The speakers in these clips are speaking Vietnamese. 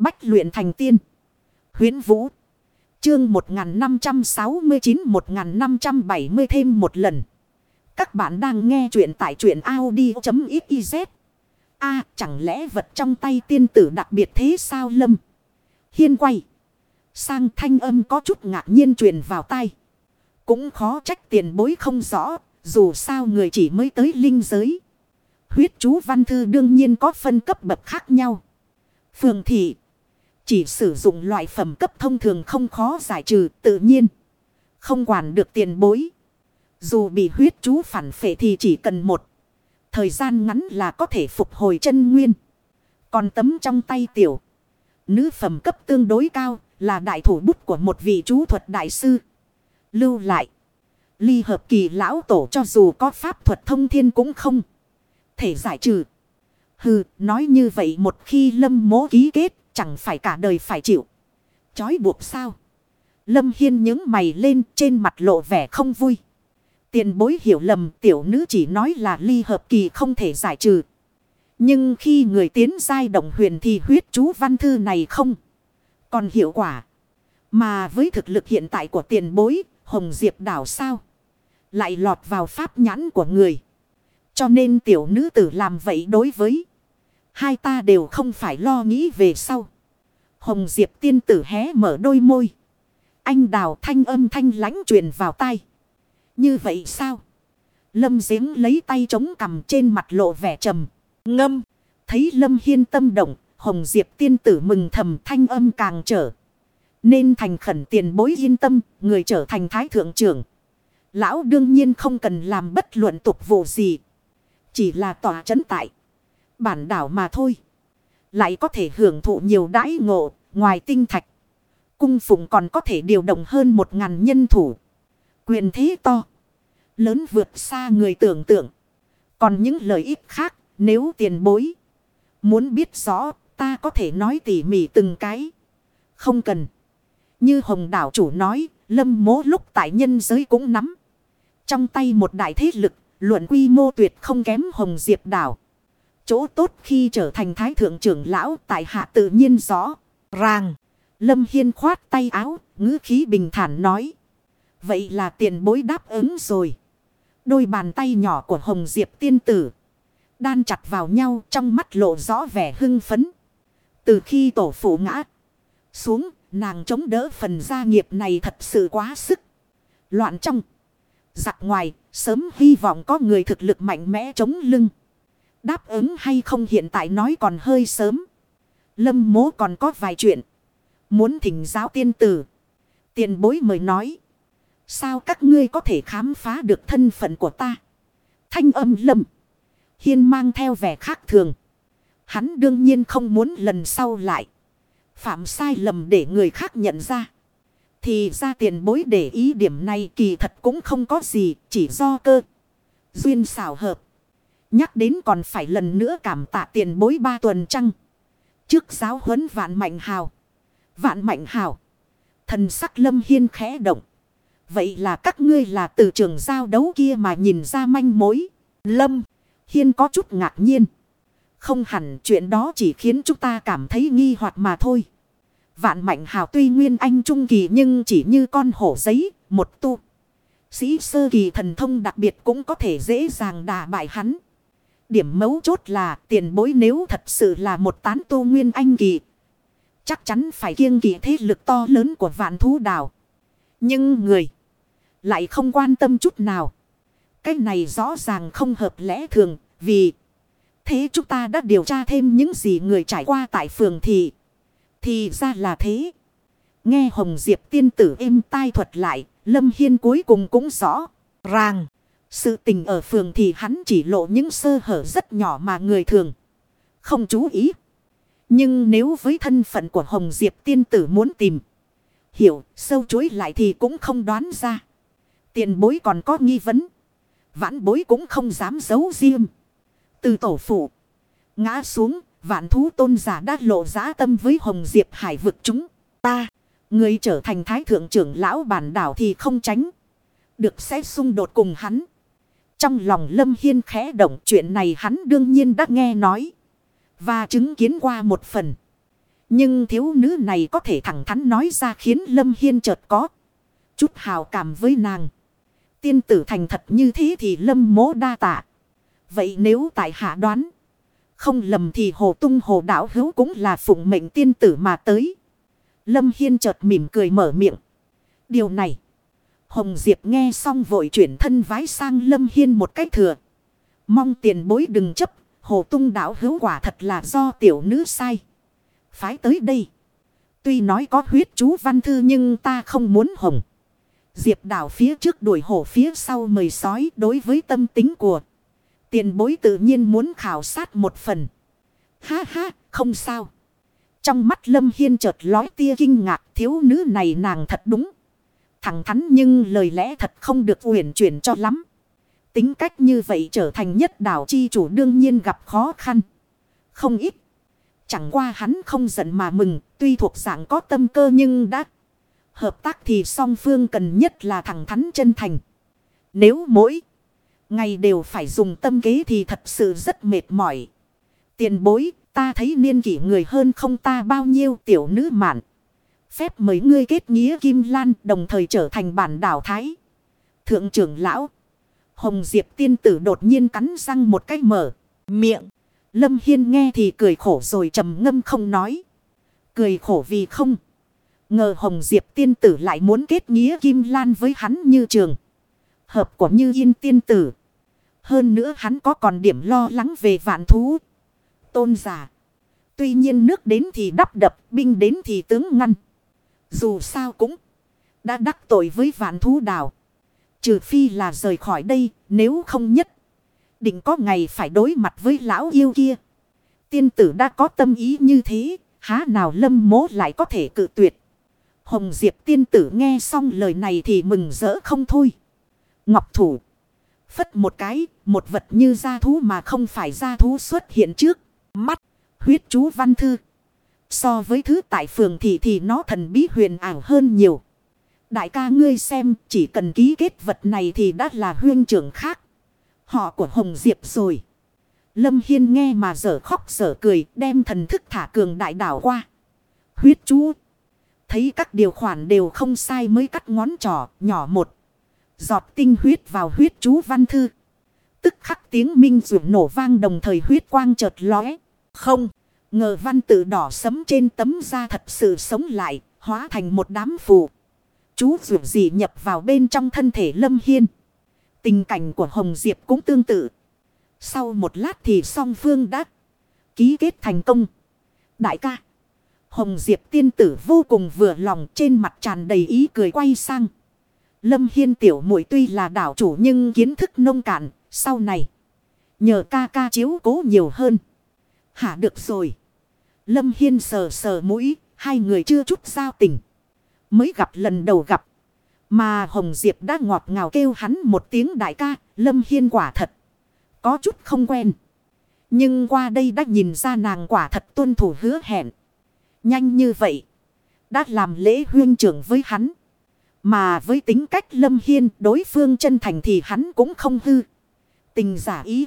Bách luyện thành tiên. Huyến Vũ. Chương 1569-1570 thêm một lần. Các bạn đang nghe truyện tại truyện Audi.xyz. a, chẳng lẽ vật trong tay tiên tử đặc biệt thế sao lâm? Hiên quay. Sang thanh âm có chút ngạc nhiên truyền vào tay. Cũng khó trách tiền bối không rõ. Dù sao người chỉ mới tới linh giới. Huyết chú văn thư đương nhiên có phân cấp bậc khác nhau. Phường thị. Chỉ sử dụng loại phẩm cấp thông thường không khó giải trừ tự nhiên. Không quản được tiền bối. Dù bị huyết chú phản phệ thì chỉ cần một. Thời gian ngắn là có thể phục hồi chân nguyên. Còn tấm trong tay tiểu. Nữ phẩm cấp tương đối cao là đại thủ bút của một vị chú thuật đại sư. Lưu lại. Ly hợp kỳ lão tổ cho dù có pháp thuật thông thiên cũng không. Thể giải trừ. Hừ, nói như vậy một khi lâm mố ký kết, chẳng phải cả đời phải chịu. Chói buộc sao? Lâm Hiên những mày lên trên mặt lộ vẻ không vui. Tiền bối hiểu lầm tiểu nữ chỉ nói là ly hợp kỳ không thể giải trừ. Nhưng khi người tiến giai động huyền thì huyết chú văn thư này không. Còn hiệu quả. Mà với thực lực hiện tại của tiền bối, Hồng Diệp đảo sao? Lại lọt vào pháp nhãn của người. Cho nên tiểu nữ tử làm vậy đối với. Hai ta đều không phải lo nghĩ về sau. Hồng Diệp tiên tử hé mở đôi môi. Anh đào thanh âm thanh lãnh truyền vào tai. Như vậy sao? Lâm giếng lấy tay chống cằm trên mặt lộ vẻ trầm. Ngâm. Thấy Lâm Hiên tâm động. Hồng Diệp tiên tử mừng thầm thanh âm càng trở. Nên thành khẩn tiền bối yên tâm. Người trở thành thái thượng trưởng. Lão đương nhiên không cần làm bất luận tục vụ gì. Chỉ là tòa chấn tại. Bản đảo mà thôi. Lại có thể hưởng thụ nhiều đãi ngộ. Ngoài tinh thạch. Cung phụng còn có thể điều động hơn một ngàn nhân thủ. Quyền thế to. Lớn vượt xa người tưởng tượng. Còn những lợi ích khác. Nếu tiền bối. Muốn biết rõ. Ta có thể nói tỉ mỉ từng cái. Không cần. Như hồng đảo chủ nói. Lâm mố lúc tại nhân giới cũng nắm. Trong tay một đại thế lực. Luận quy mô tuyệt không kém hồng diệp đảo. Chỗ tốt khi trở thành thái thượng trưởng lão tại hạ tự nhiên rõ. Ràng. Lâm Hiên khoát tay áo. ngữ khí bình thản nói. Vậy là tiền bối đáp ứng rồi. Đôi bàn tay nhỏ của Hồng Diệp tiên tử. Đan chặt vào nhau trong mắt lộ rõ vẻ hưng phấn. Từ khi tổ phụ ngã xuống, nàng chống đỡ phần gia nghiệp này thật sự quá sức. Loạn trong. Giặc ngoài, sớm hy vọng có người thực lực mạnh mẽ chống lưng. Đáp ứng hay không hiện tại nói còn hơi sớm. Lâm mố còn có vài chuyện. Muốn thỉnh giáo tiên tử. Tiền bối mời nói. Sao các ngươi có thể khám phá được thân phận của ta? Thanh âm lâm. Hiên mang theo vẻ khác thường. Hắn đương nhiên không muốn lần sau lại. Phạm sai lầm để người khác nhận ra. Thì ra tiền bối để ý điểm này kỳ thật cũng không có gì. Chỉ do cơ. Duyên xảo hợp. Nhắc đến còn phải lần nữa cảm tạ tiền bối ba tuần trăng. Trước giáo huấn vạn mạnh hào. Vạn mạnh hào. Thần sắc lâm hiên khẽ động. Vậy là các ngươi là từ trường giao đấu kia mà nhìn ra manh mối. Lâm. Hiên có chút ngạc nhiên. Không hẳn chuyện đó chỉ khiến chúng ta cảm thấy nghi hoặc mà thôi. Vạn mạnh hào tuy nguyên anh trung kỳ nhưng chỉ như con hổ giấy, một tu. Sĩ sơ kỳ thần thông đặc biệt cũng có thể dễ dàng đả bại hắn. Điểm mấu chốt là tiền bối nếu thật sự là một tán tu nguyên anh kỳ. Chắc chắn phải kiêng kỳ thế lực to lớn của vạn thú đảo. Nhưng người lại không quan tâm chút nào. Cái này rõ ràng không hợp lẽ thường vì thế chúng ta đã điều tra thêm những gì người trải qua tại phường thị. Thì ra là thế. Nghe Hồng Diệp tiên tử êm tai thuật lại, Lâm Hiên cuối cùng cũng rõ ràng. Sự tình ở phường thì hắn chỉ lộ những sơ hở rất nhỏ mà người thường không chú ý. Nhưng nếu với thân phận của Hồng Diệp tiên tử muốn tìm, hiểu, sâu chối lại thì cũng không đoán ra. Tiền bối còn có nghi vấn. Vãn bối cũng không dám giấu riêng. Từ tổ phụ, ngã xuống, vạn thú tôn giả đã lộ giá tâm với Hồng Diệp hải vực chúng ta. Người trở thành thái thượng trưởng lão bản đảo thì không tránh. Được sẽ xung đột cùng hắn. Trong lòng Lâm Hiên khẽ động, chuyện này hắn đương nhiên đã nghe nói. Và chứng kiến qua một phần. Nhưng thiếu nữ này có thể thẳng thắn nói ra khiến Lâm Hiên chợt có. Chút hào cảm với nàng. Tiên tử thành thật như thế thì Lâm mố đa tạ. Vậy nếu tại hạ đoán. Không lầm thì hồ tung hồ đảo hữu cũng là phụng mệnh tiên tử mà tới. Lâm Hiên chợt mỉm cười mở miệng. Điều này. Hồng Diệp nghe xong vội chuyển thân vái sang Lâm Hiên một cách thừa. Mong tiền bối đừng chấp. Hồ tung đảo hữu quả thật là do tiểu nữ sai. Phái tới đây. Tuy nói có huyết chú văn thư nhưng ta không muốn hồng. Diệp đảo phía trước đuổi hổ phía sau mời sói đối với tâm tính của. Tiền bối tự nhiên muốn khảo sát một phần. Ha ha, không sao. Trong mắt Lâm Hiên chợt lói tia kinh ngạc thiếu nữ này nàng thật đúng. Thẳng thắn nhưng lời lẽ thật không được uyển chuyển cho lắm. Tính cách như vậy trở thành nhất đảo chi chủ đương nhiên gặp khó khăn. Không ít. Chẳng qua hắn không giận mà mừng, tuy thuộc dạng có tâm cơ nhưng đã hợp tác thì song phương cần nhất là thẳng thắn chân thành. Nếu mỗi ngày đều phải dùng tâm kế thì thật sự rất mệt mỏi. Tiền bối, ta thấy niên kỷ người hơn không ta bao nhiêu tiểu nữ mạn. Phép mấy ngươi kết nghĩa Kim Lan đồng thời trở thành bản đảo Thái. Thượng trưởng lão. Hồng Diệp tiên tử đột nhiên cắn răng một cái mở. Miệng. Lâm Hiên nghe thì cười khổ rồi trầm ngâm không nói. Cười khổ vì không. Ngờ Hồng Diệp tiên tử lại muốn kết nghĩa Kim Lan với hắn như trường. Hợp của Như Yên tiên tử. Hơn nữa hắn có còn điểm lo lắng về vạn thú. Tôn giả. Tuy nhiên nước đến thì đắp đập, binh đến thì tướng ngăn. Dù sao cũng đã đắc tội với vạn thú đảo. Trừ phi là rời khỏi đây, nếu không nhất. Định có ngày phải đối mặt với lão yêu kia. Tiên tử đã có tâm ý như thế, há nào lâm mố lại có thể cự tuyệt. Hồng Diệp tiên tử nghe xong lời này thì mừng rỡ không thôi. Ngọc thủ. Phất một cái, một vật như gia thú mà không phải gia thú xuất hiện trước. Mắt, huyết chú văn thư. So với thứ tại phường thì thì nó thần bí huyền ảo hơn nhiều. Đại ca ngươi xem, chỉ cần ký kết vật này thì đã là huyên trưởng khác. Họ của Hồng Diệp rồi. Lâm Hiên nghe mà dở khóc dở cười, đem thần thức thả cường đại đảo qua. Huyết chú. Thấy các điều khoản đều không sai mới cắt ngón trỏ, nhỏ một. Giọt tinh huyết vào huyết chú văn thư. Tức khắc tiếng minh rượu nổ vang đồng thời huyết quang chợt lóe. Không, ngờ văn tự đỏ sấm trên tấm da thật sự sống lại, hóa thành một đám phù. Chú dù gì nhập vào bên trong thân thể Lâm Hiên. Tình cảnh của Hồng Diệp cũng tương tự. Sau một lát thì song phương đã ký kết thành công. Đại ca. Hồng Diệp tiên tử vô cùng vừa lòng trên mặt tràn đầy ý cười quay sang. Lâm Hiên tiểu muội tuy là đảo chủ nhưng kiến thức nông cạn, sau này. Nhờ ca ca chiếu cố nhiều hơn. Hả được rồi. Lâm Hiên sờ sờ mũi, hai người chưa chút giao tình. Mới gặp lần đầu gặp. Mà Hồng Diệp đã ngọt ngào kêu hắn một tiếng đại ca, Lâm Hiên quả thật. Có chút không quen. Nhưng qua đây đã nhìn ra nàng quả thật tuân thủ hứa hẹn. Nhanh như vậy. Đã làm lễ huyên trưởng với hắn. Mà với tính cách Lâm Hiên đối phương chân thành thì hắn cũng không hư. Tình giả ý.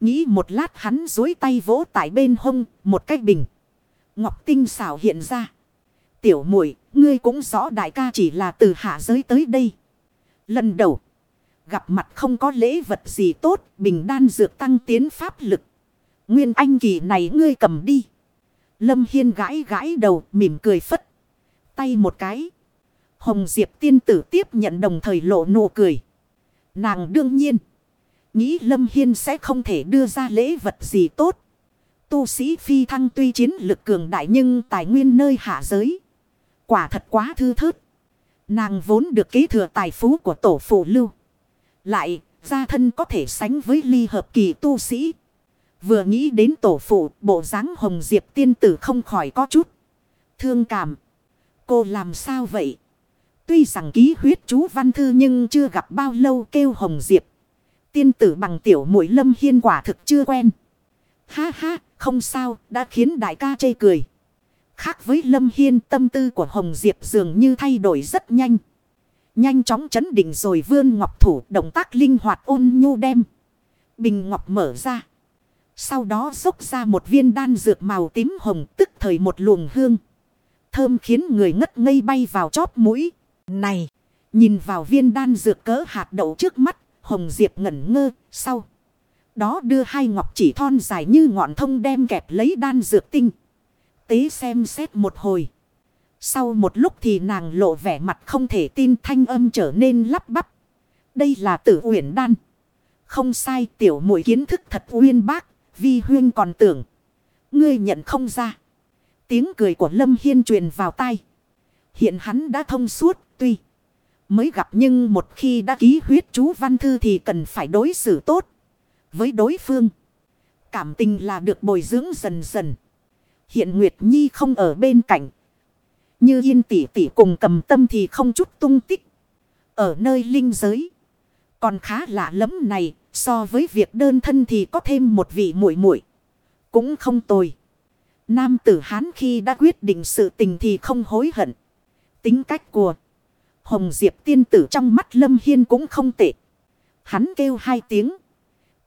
Nghĩ một lát hắn dối tay vỗ tại bên hông một cái bình. Ngọc tinh xảo hiện ra. Tiểu muội, ngươi cũng rõ đại ca chỉ là từ hạ giới tới đây. Lần đầu. Gặp mặt không có lễ vật gì tốt. Bình đan dược tăng tiến pháp lực. Nguyên anh kỳ này ngươi cầm đi. Lâm Hiên gãi gãi đầu, mỉm cười phất. Tay một cái. Hồng Diệp tiên tử tiếp nhận đồng thời lộ nụ cười. Nàng đương nhiên. Nghĩ Lâm Hiên sẽ không thể đưa ra lễ vật gì tốt. Tu sĩ phi thăng tuy chiến lực cường đại nhưng tài nguyên nơi hạ giới. Quả thật quá thư thớt. Nàng vốn được kế thừa tài phú của tổ phụ lưu. Lại, gia thân có thể sánh với ly hợp kỳ tu sĩ. Vừa nghĩ đến tổ phụ, bộ dáng hồng diệp tiên tử không khỏi có chút. Thương cảm. Cô làm sao vậy? Tuy rằng ký huyết chú văn thư nhưng chưa gặp bao lâu kêu hồng diệp. Tiên tử bằng tiểu mũi lâm hiên quả thực chưa quen. Ha ha, không sao, đã khiến đại ca chê cười. Khác với lâm hiên tâm tư của hồng diệp dường như thay đổi rất nhanh. Nhanh chóng chấn định rồi vươn ngọc thủ động tác linh hoạt ôn nhu đem. Bình ngọc mở ra. Sau đó dốc ra một viên đan dược màu tím hồng tức thời một luồng hương. Thơm khiến người ngất ngây bay vào chóp mũi. Này! Nhìn vào viên đan dược cỡ hạt đậu trước mắt. Hồng Diệp ngẩn ngơ. Sau. Đó đưa hai ngọc chỉ thon dài như ngọn thông đem kẹp lấy đan dược tinh. Tế xem xét một hồi. Sau một lúc thì nàng lộ vẻ mặt không thể tin thanh âm trở nên lắp bắp. Đây là tử uyển đan. Không sai, tiểu mũi kiến thức thật uyên bác. Vi huyên còn tưởng. Ngươi nhận không ra. Tiếng cười của Lâm Hiên truyền vào tai. Hiện hắn đã thông suốt, tuy. Mới gặp nhưng một khi đã ký huyết chú văn thư thì cần phải đối xử tốt. Với đối phương. Cảm tình là được bồi dưỡng dần dần. Hiện Nguyệt Nhi không ở bên cạnh. Như yên tỷ tỷ cùng cầm tâm thì không chút tung tích. Ở nơi linh giới. Còn khá lạ lắm này. So với việc đơn thân thì có thêm một vị muội muội Cũng không tồi. Nam tử Hán khi đã quyết định sự tình thì không hối hận. Tính cách của Hồng Diệp tiên tử trong mắt Lâm Hiên cũng không tệ. Hắn kêu hai tiếng.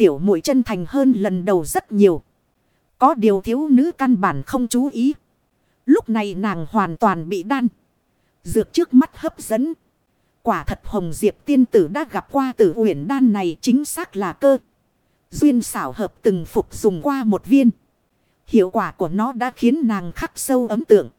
Tiểu muội chân thành hơn lần đầu rất nhiều. Có điều thiếu nữ căn bản không chú ý. Lúc này nàng hoàn toàn bị đan. Dược trước mắt hấp dẫn. Quả thật Hồng Diệp tiên tử đã gặp qua tử uyển đan này chính xác là cơ. Duyên xảo hợp từng phục dùng qua một viên. Hiệu quả của nó đã khiến nàng khắc sâu ấm tượng.